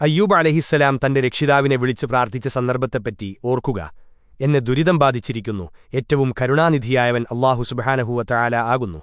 അയ്യൂബ് അലഹിസ്സലാം തന്റെ രക്ഷിതാവിനെ വിളിച്ചു പ്രാർത്ഥിച്ച സന്ദർഭത്തെപ്പറ്റി ഓർക്കുക. എന്നെ ദുരിതം ബാധിച്ചിരിക്കുന്നു. ഏറ്റവും കരുണാനിധിയായവൻ അള്ളാഹു സുബഹാനഹുവ ആകുന്നു.